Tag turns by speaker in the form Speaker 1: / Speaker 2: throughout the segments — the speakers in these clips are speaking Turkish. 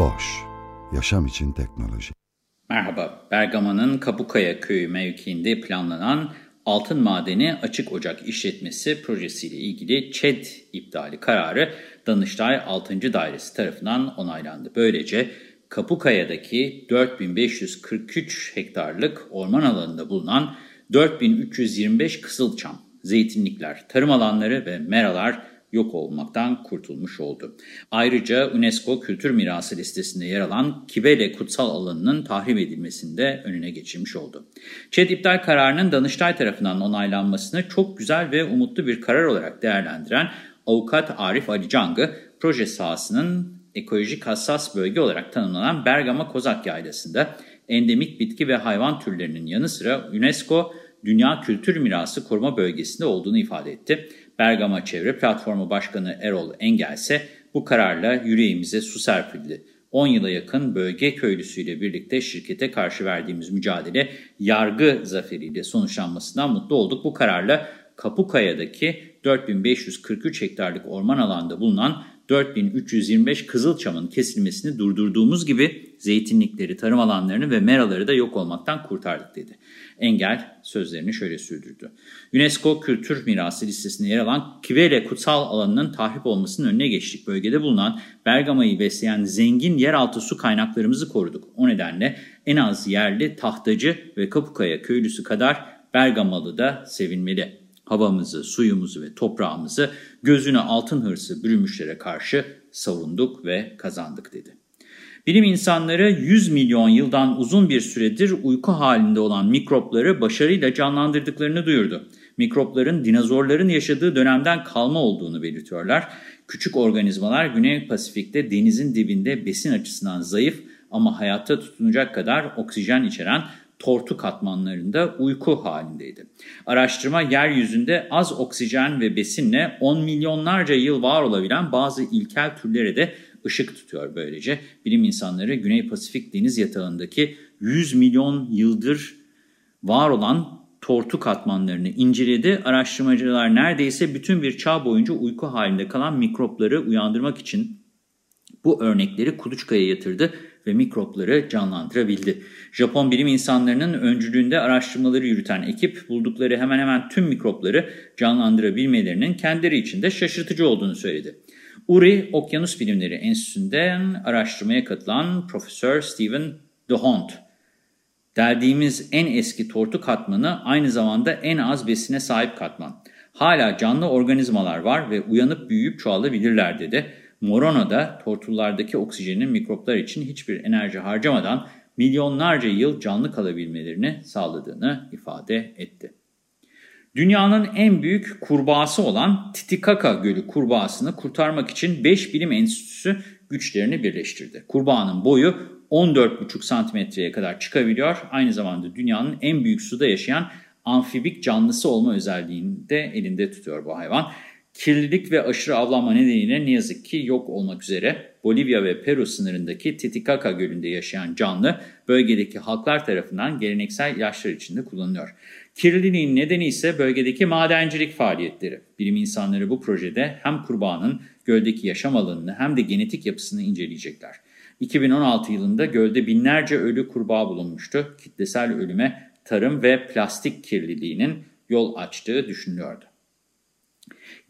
Speaker 1: Boş, yaşam için teknoloji.
Speaker 2: Merhaba, Bergama'nın Kapukaya köyü mevkiinde planlanan altın madeni açık ocak işletmesi projesiyle ilgili ÇED iptali kararı Danıştay 6. Dairesi tarafından onaylandı. Böylece Kapukaya'daki 4543 hektarlık orman alanında bulunan 4325 kızılçam, zeytinlikler, tarım alanları ve meralar yok olmaktan kurtulmuş oldu. Ayrıca UNESCO Kültür Mirası listesinde yer alan Kibele kutsal alanının tahrip edilmesinde önüne geçilmiş oldu. ÇED iptal kararının Danıştay tarafından onaylanmasını çok güzel ve umutlu bir karar olarak değerlendiren avukat Arif Ali Cang'ı proje sahasının ekolojik hassas bölge olarak tanımlanan Bergama Kozak Yaylası'nda endemik bitki ve hayvan türlerinin yanı sıra UNESCO Dünya Kültür Mirası Koruma Bölgesi'nde olduğunu ifade etti. Bergama Çevre Platformu Başkanı Erol Engel ise bu kararla yüreğimize su serpildi. 10 yıla yakın bölge köylüsüyle birlikte şirkete karşı verdiğimiz mücadele yargı zaferiyle sonuçlanmasından mutlu olduk. Bu kararla Kapukaya'daki 4543 hektarlık orman alanda bulunan 4325 Kızılçam'ın kesilmesini durdurduğumuz gibi zeytinlikleri, tarım alanlarını ve meraları da yok olmaktan kurtardık dedi. Engel sözlerini şöyle sürdürdü. UNESCO Kültür Mirası listesinde yer alan Kivele kutsal alanının tahrip olmasının önüne geçtik. Bölgede bulunan Bergama'yı besleyen zengin yeraltı su kaynaklarımızı koruduk. O nedenle en az yerli tahtacı ve Kapukaya köylüsü kadar Bergamalı da sevinmeli havamızı, suyumuzu ve toprağımızı gözüne altın hırsı bürümüşlere karşı savunduk ve kazandık dedi. Bilim insanları 100 milyon yıldan uzun bir süredir uyku halinde olan mikropları başarıyla canlandırdıklarını duyurdu. Mikropların dinozorların yaşadığı dönemden kalma olduğunu belirtiyorlar. Küçük organizmalar Güney Pasifik'te denizin dibinde besin açısından zayıf ama hayatta tutunacak kadar oksijen içeren tortu katmanlarında uyku halindeydi. Araştırma yeryüzünde az oksijen ve besinle 10 milyonlarca yıl var olabilen bazı ilkel türlere de ışık tutuyor böylece. Bilim insanları Güney Pasifik deniz yatağındaki 100 milyon yıldır var olan tortu katmanlarını inceledi. Araştırmacılar neredeyse bütün bir çağ boyunca uyku halinde kalan mikropları uyandırmak için bu örnekleri kuluçkaya yatırdı ve mikropları canlandırabildi. Japon bilim insanlarının öncülüğünde araştırmaları yürüten ekip buldukları hemen hemen tüm mikropları canlandırabilmelerinin kendileri için de şaşırtıcı olduğunu söyledi. Uri Okyanus Bilimleri Enstitüsü'nden araştırmaya katılan Profesör Stephen DeHont, deldiğimiz en eski tortu katmanı aynı zamanda en az besine sahip katman. Hala canlı organizmalar var ve uyanıp büyüyüp çoğalabilirler dedi. Morona'da tortullardaki oksijenin mikroplar için hiçbir enerji harcamadan milyonlarca yıl canlı kalabilmelerini sağladığını ifade etti. Dünyanın en büyük kurbağası olan Titicaca Gölü kurbağasını kurtarmak için 5 bilim enstitüsü güçlerini birleştirdi. Kurbağanın boyu 14,5 santimetreye kadar çıkabiliyor. Aynı zamanda dünyanın en büyük suda yaşayan amfibik canlısı olma özelliğini de elinde tutuyor bu hayvan. Kirlilik ve aşırı avlanma nedeniyle ne yazık ki yok olmak üzere Bolivya ve Peru sınırındaki Titicaca Gölü'nde yaşayan canlı bölgedeki halklar tarafından geleneksel yaşlar içinde kullanılıyor. Kirliliğin nedeni ise bölgedeki madencilik faaliyetleri. Bilim insanları bu projede hem kurbağanın göldeki yaşam alanını hem de genetik yapısını inceleyecekler. 2016 yılında gölde binlerce ölü kurbağa bulunmuştu. Kitlesel ölüme tarım ve plastik kirliliğinin yol açtığı düşünülüyordu.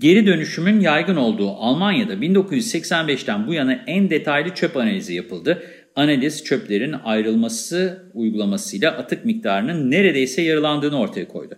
Speaker 2: Geri dönüşümün yaygın olduğu Almanya'da 1985'ten bu yana en detaylı çöp analizi yapıldı. Analiz çöplerin ayrılması uygulamasıyla atık miktarının neredeyse yarılandığını ortaya koydu.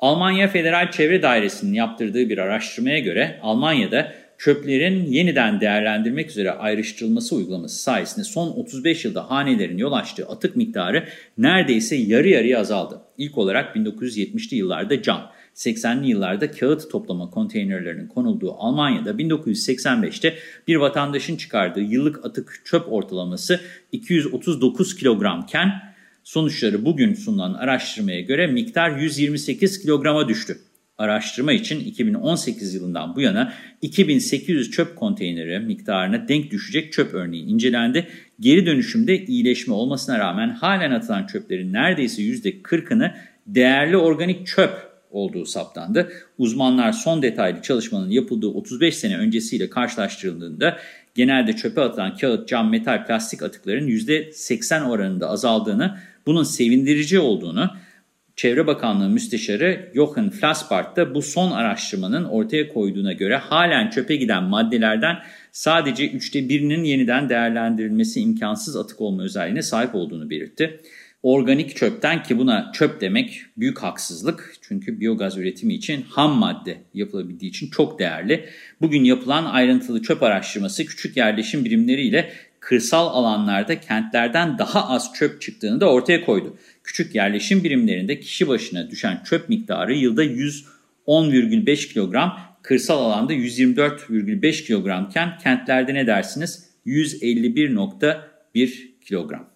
Speaker 2: Almanya Federal Çevre Dairesi'nin yaptırdığı bir araştırmaya göre Almanya'da çöplerin yeniden değerlendirmek üzere ayrıştırılması uygulaması sayesinde son 35 yılda hanelerin yol açtığı atık miktarı neredeyse yarı yarıya azaldı. İlk olarak 1970'li yıllarda cam, 1980'li yıllarda kağıt toplama konteynerlerinin konulduğu Almanya'da 1985'te bir vatandaşın çıkardığı yıllık atık çöp ortalaması 239 kilogramken sonuçları bugün sunulan araştırmaya göre miktar 128 kilograma düştü. Araştırma için 2018 yılından bu yana 2800 çöp konteyneri miktarına denk düşecek çöp örneği incelendi. Geri dönüşümde iyileşme olmasına rağmen halen atılan çöplerin neredeyse %40'ını değerli organik çöp olduğu saptandı. Uzmanlar son detaylı çalışmanın yapıldığı 35 sene öncesiyle karşılaştırıldığında genelde çöpe atılan kağıt, cam, metal, plastik atıkların %80 oranında azaldığını, bunun sevindirici olduğunu, Çevre Bakanlığı Müsteşarı Jochen Flassbart da bu son araştırmanın ortaya koyduğuna göre halen çöpe giden maddelerden sadece üçte birinin yeniden değerlendirilmesi imkansız atık olma özelliğine sahip olduğunu belirtti. Organik çöpten ki buna çöp demek büyük haksızlık. Çünkü biyogaz üretimi için ham madde yapılabildiği için çok değerli. Bugün yapılan ayrıntılı çöp araştırması küçük yerleşim birimleriyle kırsal alanlarda kentlerden daha az çöp çıktığını da ortaya koydu. Küçük yerleşim birimlerinde kişi başına düşen çöp miktarı yılda 110,5 kilogram, kırsal alanda 124,5 kilogramken kentlerde ne dersiniz? 151,1 kilogram.